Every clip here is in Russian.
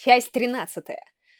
Часть 13.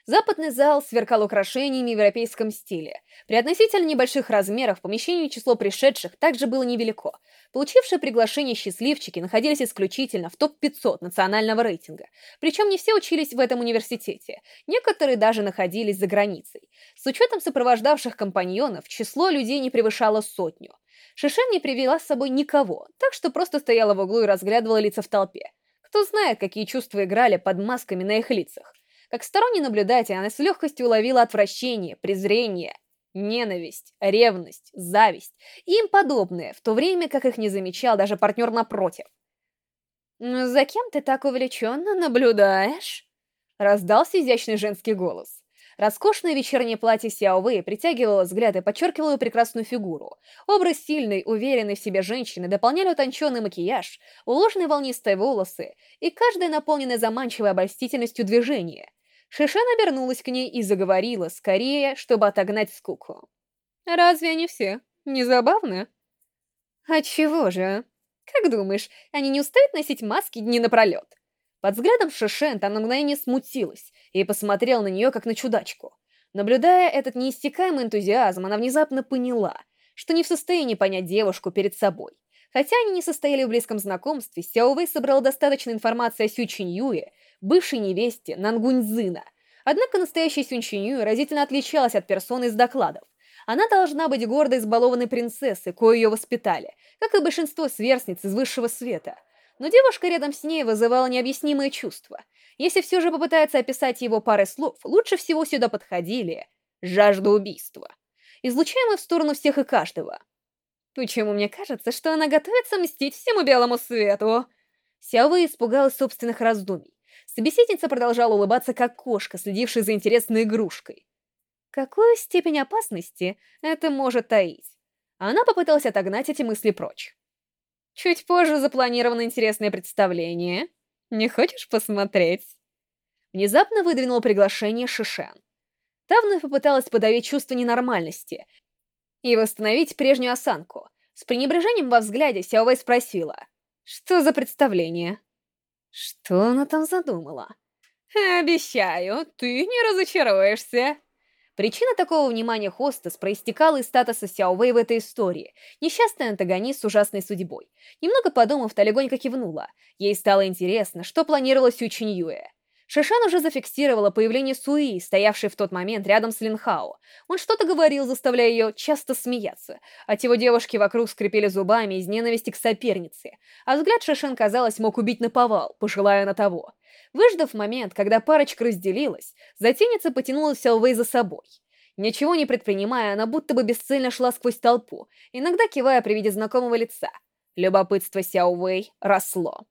Западный зал сверкал украшениями в европейском стиле. При относительно небольших размерах в число пришедших также было невелико. Получившие приглашение счастливчики находились исключительно в топ-500 национального рейтинга. Причем не все учились в этом университете. Некоторые даже находились за границей. С учетом сопровождавших компаньонов, число людей не превышало сотню. Шишен не привела с собой никого, так что просто стояла в углу и разглядывала лица в толпе. Кто знает, какие чувства играли под масками на их лицах. Как сторонний наблюдатель, она с легкостью уловила отвращение, презрение, ненависть, ревность, зависть и им подобное, в то время как их не замечал даже партнер напротив. «За кем ты так увлеченно наблюдаешь?» Раздался изящный женский голос. Роскошное вечернее платье Сяо Вэй притягивало взгляд и подчеркивало ее прекрасную фигуру. Образ сильной, уверенной в себе женщины дополняли утонченный макияж, уложенные волнистые волосы и каждое наполненное заманчивой обольстительностью движение. Шишен обернулась к ней и заговорила, скорее, чтобы отогнать скуку. «Разве они все не забавны?» «Отчего же? Как думаешь, они не устают носить маски дни напролет?» Под взглядом Шишен та на мгновение смутилась и посмотрел на нее, как на чудачку. Наблюдая этот неистекаемый энтузиазм, она внезапно поняла, что не в состоянии понять девушку перед собой. Хотя они не состояли в близком знакомстве, Сяо Вэй собрал достаточно информации о Сю Юе, бывшей невесте Нангуньцзына. Однако настоящая Сюн Юе разительно отличалась от персоны из докладов. Она должна быть гордой избалованной принцессой, кое ее воспитали, как и большинство сверстниц из высшего света – но девушка рядом с ней вызывала необъяснимые чувства. Если все же попытаться описать его парой слов, лучше всего сюда подходили жажда убийства, излучаемая в сторону всех и каждого. Почему мне кажется, что она готовится мстить всему белому свету? Сяовы испугалась собственных раздумий. Собеседница продолжала улыбаться, как кошка, следившая за интересной игрушкой. Какую степень опасности это может таить? Она попыталась отогнать эти мысли прочь. Чуть позже запланировано интересное представление. Не хочешь посмотреть?» Внезапно выдвинул приглашение Шишен. Та вновь попыталась подавить чувство ненормальности и восстановить прежнюю осанку. С пренебрежением во взгляде Сяовэй спросила, «Что за представление?» Что она там задумала? «Обещаю, ты не разочаруешься!» Причина такого внимания хостес проистекала из статуса Сяо Вэй в этой истории, несчастный антагонист с ужасной судьбой. Немного подумав, та легонько кивнула. Ей стало интересно, что планировала Сю Чинь Юэ. Шишан уже зафиксировала появление Суи, стоявшей в тот момент рядом с Линхао. Он что-то говорил, заставляя ее часто смеяться. От его девушки вокруг скрипели зубами из ненависти к сопернице. А взгляд Шишан, казалось, мог убить наповал, пожелая на того. Выждав момент, когда парочка разделилась, затейница потянула Сялвей за собой. Ничего не предпринимая, она будто бы бесцельно шла сквозь толпу, иногда кивая при виде знакомого лица. Любопытство Сяо Вэй росло.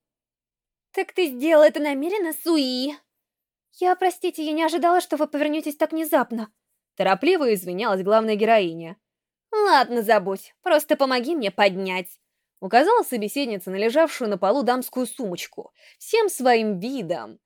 «Так ты сделал это намеренно, Суи?» «Я, простите, я не ожидала, что вы повернетесь так внезапно». Торопливо извинялась главная героиня. «Ладно, забудь, просто помоги мне поднять». Указала собеседница на лежавшую на полу дамскую сумочку, всем своим видом,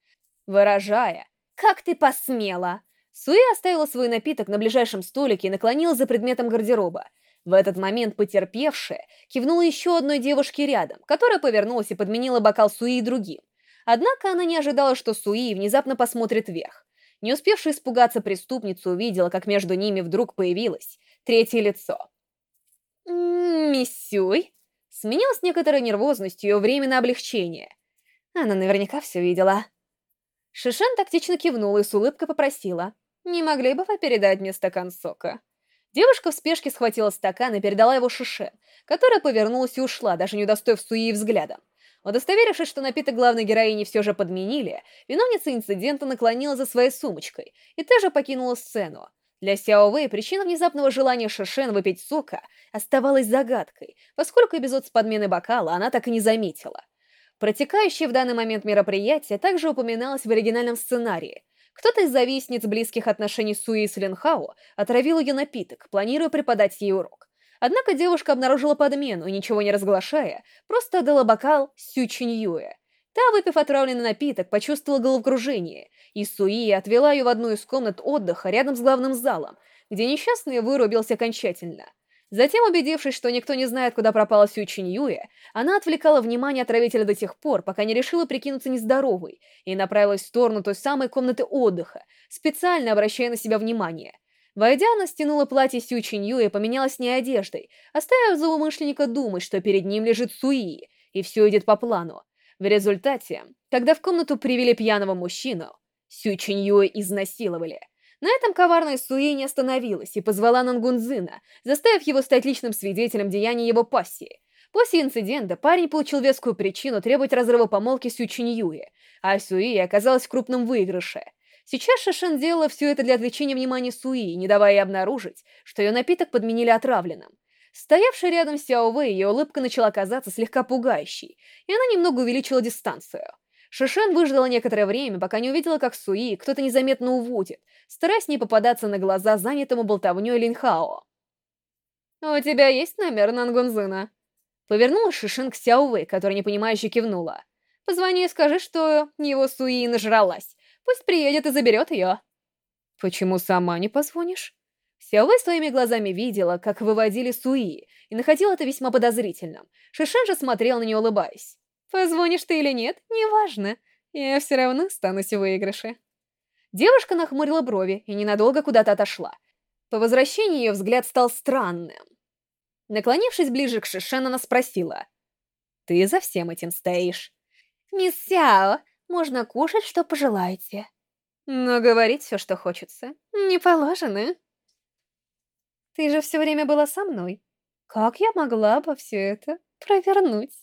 выражая «Как ты посмела!» Суи оставила свой напиток на ближайшем столике и наклонилась за предметом гардероба. В этот момент потерпевшая кивнула еще одной девушке рядом, которая повернулась и подменила бокал Суи другим. Однако она не ожидала, что Суи внезапно посмотрит вверх. Не успевшая испугаться преступница увидела, как между ними вдруг появилось третье лицо. «Миссюй?» Сменилась некоторой нервозностью и временное облегчение. Она наверняка все видела. Шишен тактично кивнула и с улыбкой попросила. «Не могли бы вы передать мне стакан сока?» Девушка в спешке схватила стакан и передала его Шишен, которая повернулась и ушла, даже не удостоив Суи взглядом. Удостоверившись, что напиток главной героини все же подменили, виновница инцидента наклонила за своей сумочкой и тоже покинула сцену. Для Сяо Вэй причина внезапного желания Шишен выпить сока оставалась загадкой, поскольку эпизод с подменой бокала она так и не заметила. Протекающее в данный момент мероприятие также упоминалось в оригинальном сценарии. Кто-то из завистниц близких отношений Суи с Линхао отравил ее напиток, планируя преподать ей урок. Однако девушка обнаружила подмену и, ничего не разглашая, просто отдала бокал Сю Чинь Юэ. Та, выпив отравленный напиток, почувствовала головокружение, и Суи отвела ее в одну из комнат отдыха рядом с главным залом, где несчастный вырубился окончательно. Затем, убедившись, что никто не знает, куда пропала Сю Чиньюэ, она отвлекала внимание отравителя до тех пор, пока не решила прикинуться нездоровой, и направилась в сторону той самой комнаты отдыха, специально обращая на себя внимание. Войдя, она стянула платье Сю Чиньюэ и поменялась с ней одеждой, оставив злоумышленника думать, что перед ним лежит Суи, и все идет по плану. В результате, когда в комнату привели пьяного мужчину, Сю Чиньюэ изнасиловали. На этом коварная Суи не остановилась и позвала Нангунзына, заставив его стать личным свидетелем деяний его пассии. После инцидента парень получил вескую причину требовать разрыва помолвки с Ючиньюи, а Суи оказалась в крупном выигрыше. Сейчас Шишен делала все это для отвлечения внимания Суи, не давая ей обнаружить, что ее напиток подменили отравленным. Стоявшая рядом Сяо Вэй, ее улыбка начала казаться слегка пугающей, и она немного увеличила дистанцию. Шишен выждала некоторое время, пока не увидела, как Суи кто-то незаметно уводит, стараясь не попадаться на глаза занятому болтовнёй Линхао. «У тебя есть номер Нангунзына?» Повернулась Шишин к Сяовэй, которая непонимающе кивнула. «Позвони и скажи, что его Суи нажралась. Пусть приедет и заберет ее». «Почему сама не позвонишь?» Сяовэй своими глазами видела, как выводили Суи, и находила это весьма подозрительным. Шишин же смотрел на нее, улыбаясь. Позвонишь ты или нет, неважно. Я все равно останусь в выигрыше. Девушка нахмурила брови и ненадолго куда-то отошла. По возвращении ее взгляд стал странным. Наклонившись ближе к Шишен, она спросила. «Ты за всем этим стоишь?» «Мисс Сяо, можно кушать, что пожелаете». «Но говорить все, что хочется, не положено». «Ты же все время была со мной. Как я могла бы все это провернуть?»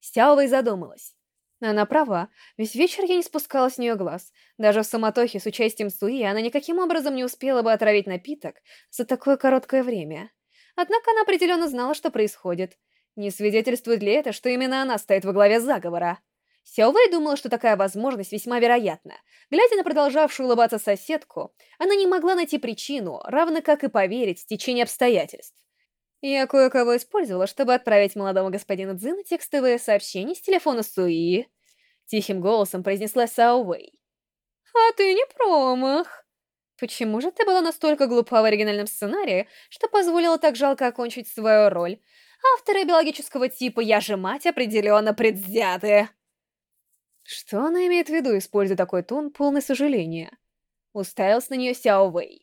Сяовой задумалась. Она права, весь вечер я не спускала с нее глаз. Даже в суматохе с участием Суи она никаким образом не успела бы отравить напиток за такое короткое время. Однако она определенно знала, что происходит. Не свидетельствует ли это, что именно она стоит во главе заговора? Сяовэй думала, что такая возможность весьма вероятна. Глядя на продолжавшую улыбаться соседку, она не могла найти причину, равно как и поверить в течение обстоятельств. Я кое-кого использовала, чтобы отправить молодому господину Цзину текстовые сообщения с телефона Суи. Тихим голосом произнесла Сао Вэй. А ты не промах. Почему же ты была настолько глупа в оригинальном сценарии, что позволила так жалко окончить свою роль? Авторы биологического типа «Я же мать» определенно предвзяты. Что она имеет в виду, используя такой тон, полный сожаления? Уставился на нее Сяо Вэй.